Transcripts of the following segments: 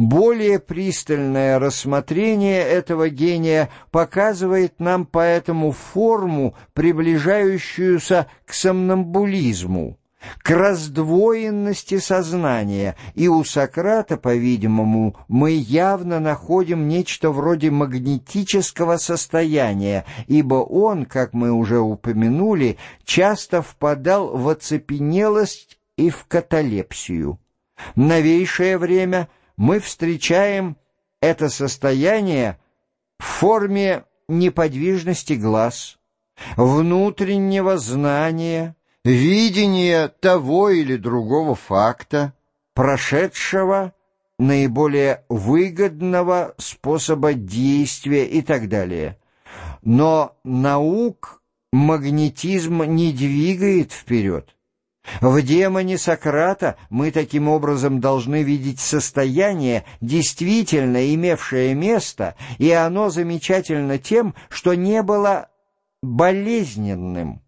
Более пристальное рассмотрение этого гения показывает нам поэтому форму, приближающуюся к сомнамбулизму, к раздвоенности сознания, и у Сократа, по-видимому, мы явно находим нечто вроде магнетического состояния, ибо он, как мы уже упомянули, часто впадал в оцепенелость и в каталепсию. В новейшее время – мы встречаем это состояние в форме неподвижности глаз, внутреннего знания, видения того или другого факта, прошедшего, наиболее выгодного способа действия и так далее. Но наук магнетизм не двигает вперед. В демоне Сократа мы таким образом должны видеть состояние, действительно имевшее место, и оно замечательно тем, что не было болезненным,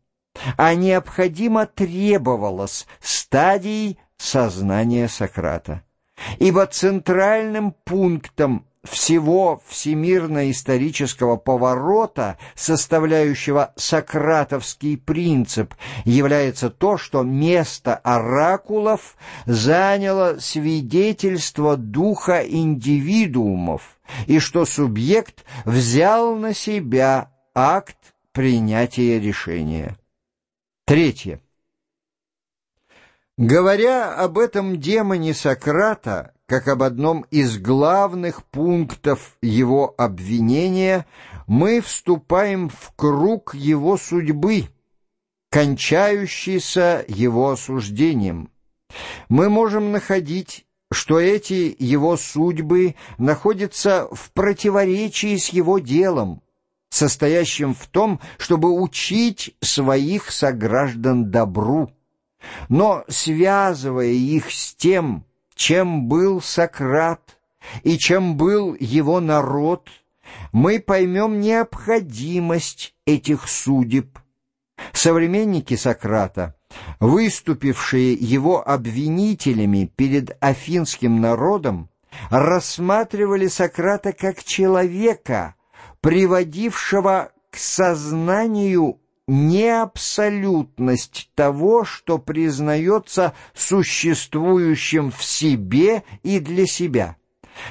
а необходимо требовалось стадией сознания Сократа. Ибо центральным пунктом всего всемирно-исторического поворота, составляющего сократовский принцип, является то, что место оракулов заняло свидетельство духа индивидуумов, и что субъект взял на себя акт принятия решения. Третье. Говоря об этом демоне Сократа, как об одном из главных пунктов его обвинения, мы вступаем в круг его судьбы, кончающийся его осуждением. Мы можем находить, что эти его судьбы находятся в противоречии с его делом, состоящим в том, чтобы учить своих сограждан добру. Но, связывая их с тем, чем был Сократ и чем был его народ, мы поймем необходимость этих судеб. Современники Сократа, выступившие его обвинителями перед афинским народом, рассматривали Сократа как человека, приводившего к сознанию неабсолютность того, что признается существующим в себе и для себя.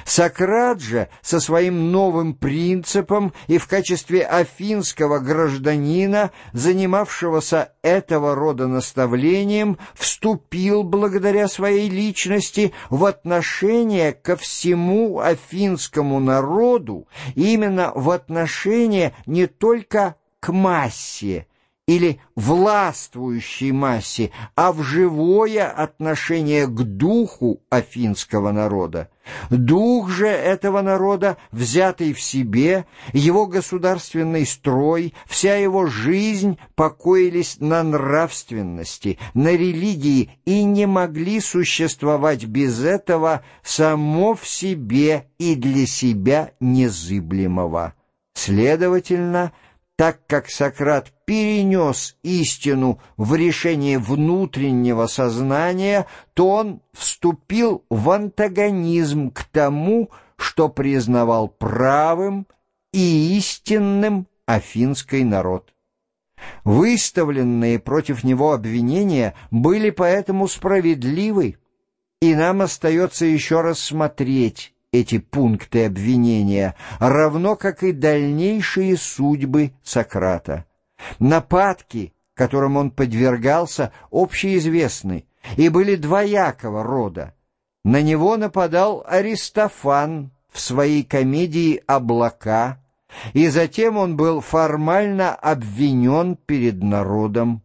Сократ же со своим новым принципом и в качестве афинского гражданина, занимавшегося этого рода наставлением, вступил благодаря своей личности в отношение ко всему афинскому народу, именно в отношение не только к массе или властвующей массе, а в живое отношение к духу афинского народа. Дух же этого народа, взятый в себе, его государственный строй, вся его жизнь покоились на нравственности, на религии и не могли существовать без этого само в себе и для себя незыблемого. Следовательно, так как Сократ перенес истину в решение внутреннего сознания, то он вступил в антагонизм к тому, что признавал правым и истинным афинский народ. Выставленные против него обвинения были поэтому справедливы, и нам остается еще раз смотреть, эти пункты обвинения, равно как и дальнейшие судьбы Сократа. Нападки, которым он подвергался, общеизвестны и были двоякого рода. На него нападал Аристофан в своей комедии «Облака», и затем он был формально обвинен перед народом.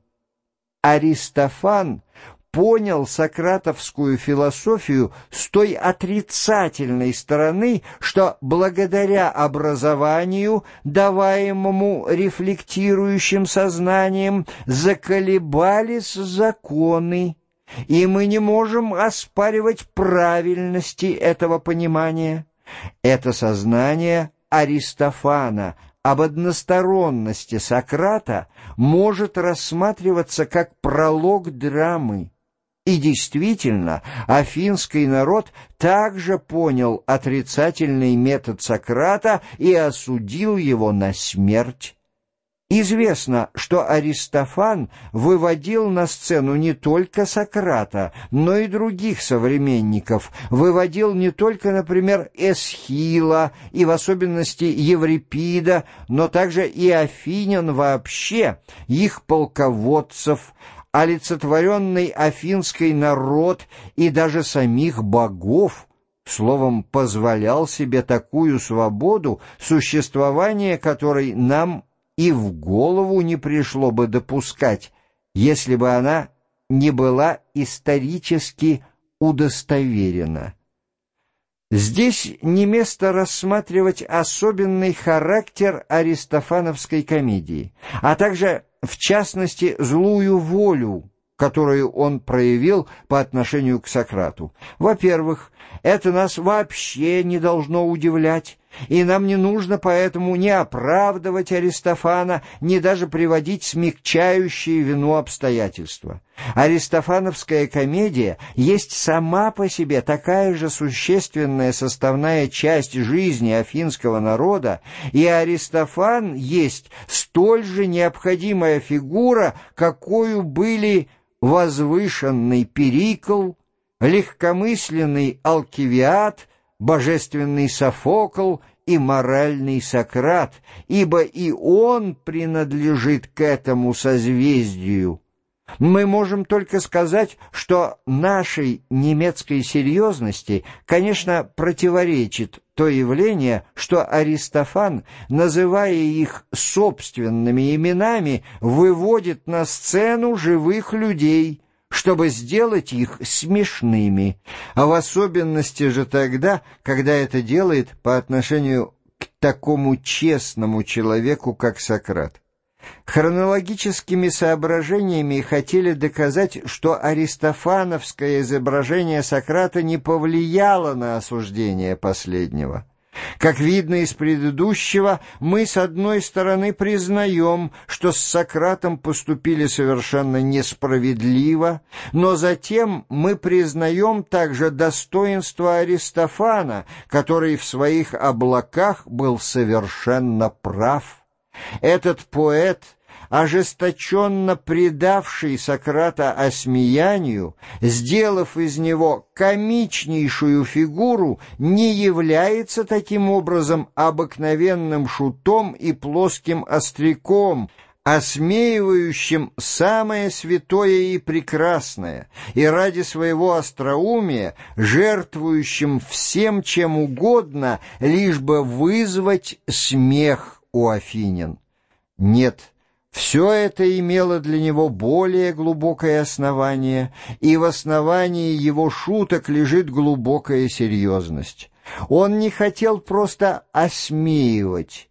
Аристофан понял сократовскую философию с той отрицательной стороны, что благодаря образованию, даваемому рефлектирующим сознанием, заколебались законы, и мы не можем оспаривать правильности этого понимания. Это сознание Аристофана об односторонности Сократа может рассматриваться как пролог драмы, И действительно, афинский народ также понял отрицательный метод Сократа и осудил его на смерть. Известно, что Аристофан выводил на сцену не только Сократа, но и других современников, выводил не только, например, Эсхила и в особенности Еврипида, но также и афинян вообще, их полководцев, олицетворенный афинский народ и даже самих богов, словом, позволял себе такую свободу, существование которой нам и в голову не пришло бы допускать, если бы она не была исторически удостоверена. Здесь не место рассматривать особенный характер аристофановской комедии, а также, в частности, злую волю, которую он проявил по отношению к Сократу. Во-первых, это нас вообще не должно удивлять, и нам не нужно поэтому ни оправдывать Аристофана, ни даже приводить смягчающие вину обстоятельства. Аристофановская комедия есть сама по себе такая же существенная составная часть жизни афинского народа, и Аристофан есть столь же необходимая фигура, какую были возвышенный Перикл, легкомысленный Алкивиад, божественный Софокл и моральный Сократ, ибо и он принадлежит к этому созвездию. Мы можем только сказать, что нашей немецкой серьезности, конечно, противоречит то явление, что Аристофан, называя их собственными именами, выводит на сцену живых людей, чтобы сделать их смешными, а в особенности же тогда, когда это делает по отношению к такому честному человеку, как Сократ. Хронологическими соображениями хотели доказать, что аристофановское изображение Сократа не повлияло на осуждение последнего. Как видно из предыдущего, мы с одной стороны признаем, что с Сократом поступили совершенно несправедливо, но затем мы признаем также достоинство Аристофана, который в своих облаках был совершенно прав. Этот поэт — ожесточенно предавший Сократа осмеянию, сделав из него комичнейшую фигуру, не является таким образом обыкновенным шутом и плоским остряком, осмеивающим самое святое и прекрасное, и ради своего остроумия жертвующим всем чем угодно, лишь бы вызвать смех у афинян. Нет, все это имело для него более глубокое основание, и в основании его шуток лежит глубокая серьезность. Он не хотел просто осмеивать,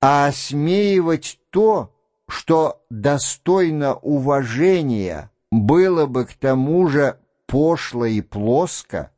а осмеивать то, что достойно уважения, было бы к тому же пошло и плоско,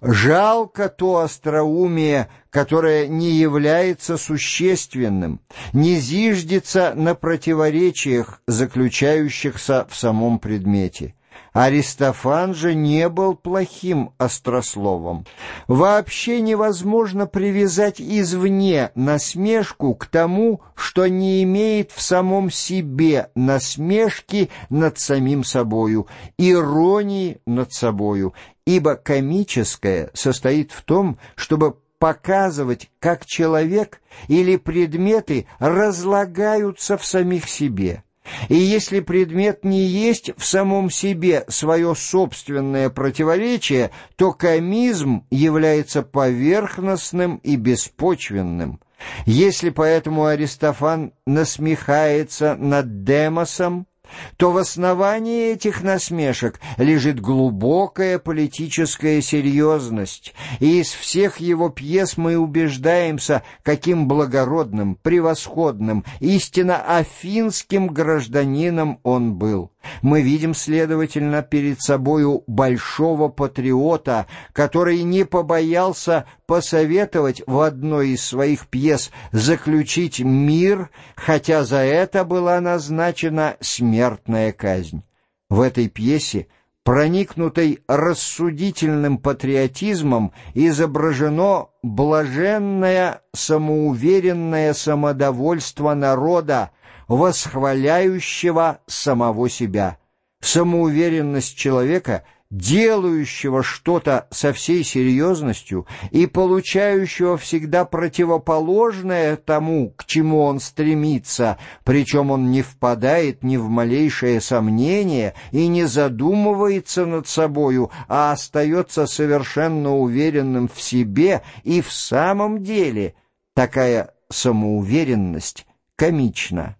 Жалко то остроумие, которое не является существенным, не зиждется на противоречиях, заключающихся в самом предмете. Аристофан же не был плохим острословом. Вообще невозможно привязать извне насмешку к тому, что не имеет в самом себе насмешки над самим собою, иронии над собою, ибо комическое состоит в том, чтобы показывать, как человек или предметы разлагаются в самих себе. И если предмет не есть в самом себе свое собственное противоречие, то комизм является поверхностным и беспочвенным. Если поэтому Аристофан насмехается над Демосом, то в основании этих насмешек лежит глубокая политическая серьезность, и из всех его пьес мы убеждаемся, каким благородным, превосходным, истинно афинским гражданином он был. Мы видим, следовательно, перед собою большого патриота, который не побоялся посоветовать в одной из своих пьес заключить мир, хотя за это была назначена смертная казнь. В этой пьесе проникнутой рассудительным патриотизмом, изображено блаженное самоуверенное самодовольство народа, восхваляющего самого себя. Самоуверенность человека — делающего что-то со всей серьезностью и получающего всегда противоположное тому, к чему он стремится, причем он не впадает ни в малейшее сомнение и не задумывается над собою, а остается совершенно уверенным в себе, и в самом деле такая самоуверенность комична.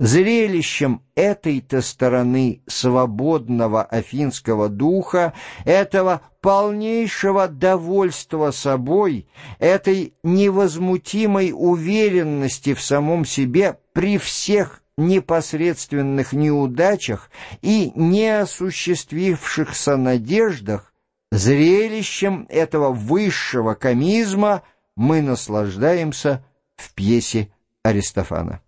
Зрелищем этой-то стороны свободного афинского духа, этого полнейшего довольства собой, этой невозмутимой уверенности в самом себе при всех непосредственных неудачах и неосуществившихся надеждах, зрелищем этого высшего комизма мы наслаждаемся в пьесе Аристофана.